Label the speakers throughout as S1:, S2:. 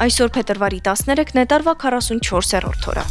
S1: Այսօր փետրվարի 13-ն է, տարվա 44-րդ օրը։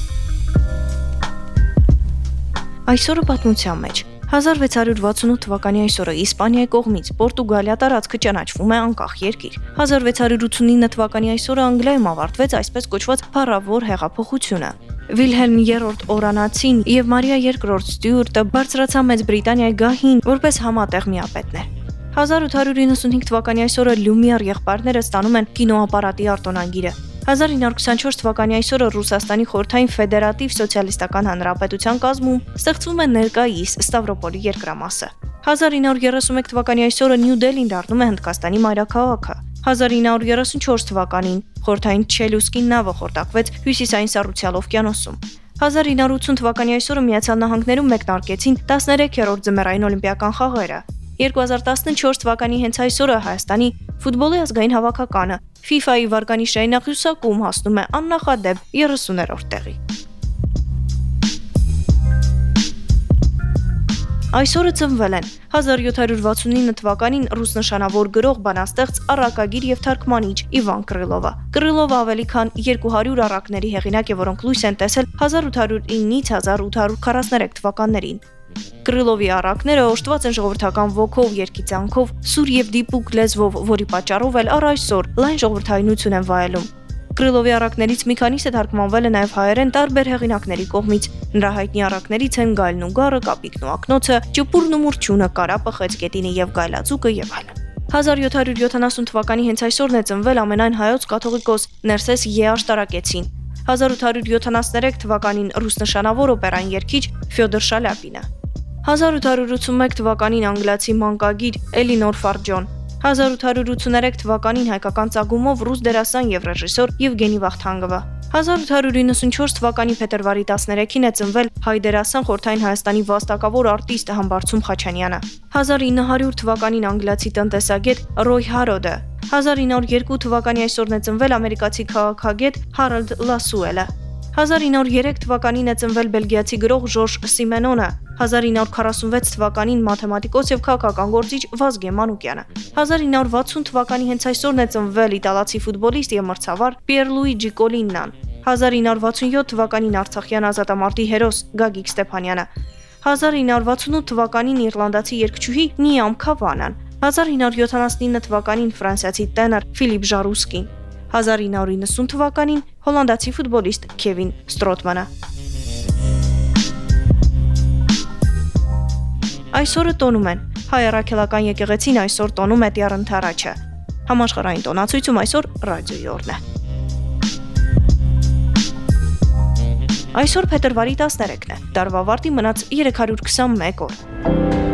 S1: Այսօրը պատմության մեջ. 1668 թվականի այսօրը Իսպանիայի կողմից Պորտուգալիա տարածքը ճանաչվում է անկախ երկիր։ 1689 թվականի այսօրը Անգլիայում ավարտվեց այսպես կոչված փառավոր հեղափոխությունը։ Վիլհելմ III Օրանացին եւ Մարիա II Ստյուարտը բարձրացան Մեծ Բրիտանիայի գահին որպես համատեղ միապետներ։ 1895 թվականի այսօրը Լյումիեր եղբայրները ստանում են կինոապարատի արտոնագիրը։ 1924 թվականի այսօրը Ռուսաստանի խորհրդային ֆեդերատիվ սոցիալիստական հանրապետության կազմում ստեղծվում է ներկայիս Ստավրոպոլի երկրամասը։ 1931 թվականի այսօրը Նյու Դելին դառնում է Հնդկաստանի մայրաքաղաքը։ 1934 թվականին խորհրդային Չելուսկին նավը խորտակվեց Հյուսիսային Սառուցյալ օվկիանոսում։ 1980 թվականի այսօրը Միացյալ Նահանգներում մեկնարկեցին 13-րդ ձմեռային օլիմպիական խաղերը։ 2014 թվականի հենց այսօրը Հայաստանի ֆուտբոլի ազգային հավաքականը FIFA-ի վարկանիշային աղյուսակում հասնում է աննախադեպ 30-րդ տեղի։ Այսօրը ծնվել են 1769 թվականին ռուս նշանավոր գրող, բանաստեղծ, առակագիր եւ թարգմանիչ Իվան Կրիլովը։ Կրիլովը ավելի քան 200 առակների հեղինակ է, որոնք լույս են տեսել 1809-ից 1843 թվականներին։ Կրիլովի առակները օժտված են ժողովրդական ոգով, երկիծանքով, սուր եւ դիպուկ լեզվով, որի պատճառով էլ առ այսօր լայն ժողովրդայնություն են վայելում։ Կրիլովի առակներից մի քանիսը թարգմանվել է նաև հայերեն տարբեր հեղինակների կողմից։ Նրա հայտնի առակներից են Գայլն ու Գառը, Կապիկն ու Ակնոցը, Ճուպուրն ու Մուրճունը, Կարապը, Խեցգետինը եւ Գայլաձուկը եւ այլն։ 1770 թվականի հենց այսօրն է ծնվել ամենայն հայոց կաթողիկոս Ներսես Ե աշտարակեցին։ 1873 թվականին ռուս նշանավոր օպերային երգիչ Ֆյոդոր Շալապինը։ 1881 թվականին անգլիացի մանկագիր Էլինոր Ֆարջոն 1883 թվականին հայկական ծագումով ռուս դերասան եւ ռեժիսոր Եվգենի Վախթանգովը 1894 թվականի փետրվարի 13-ին է ծնվել հայ դերասան Խորթային Հայաստանի վաստակավոր արտիստ Համբարձում Խաչանյանը։ 1900 թվականին անգլիացի տնտեսագետ Ռոյ Հարոդը 1902 թվականի այսօրն է ծնվել ամերիկացի քաղաքագետ Հարալդ Լասուելը։ 1903 թվականին է ծնվել բելգիացի գրող Ժորժ Սիմենոնը, 1946 թվականին մաթեմատիկոս եւ քաղաքական գործիչ Վազգեն Մանուկյանը։ 1960 թվականի հենց այսօրն է ծնվել իտալացի ֆուտբոլիստ եւ մրցավար Պիերլուիջի Կոլիննան։ 1967 թվականին Արցախյան ազատամարտի հերոս Գագիկ Ստեփանյանը։ 1968 թվականին իռլանդացի երգչուհի Նիամ Քավանան։ 1979 թվականին ֆրանսիացի տենոր Ֆիլիպ Ժարուսկին։ 1990 թվականին հոլանդացի ֆուտբոլիստ Քևին Ստրոտմանը։ Այսօրը տոնում են։ Հայ առաքելական եկեղեցին այսօր տոնում է Տիառ ընթարաչը։ Համաշխարհային տոնացույցում այսօր ռադիոյի օրն է։ Այսօր փետրվարի 13-ն է։ Տարվա վարտի մնաց 321 օր։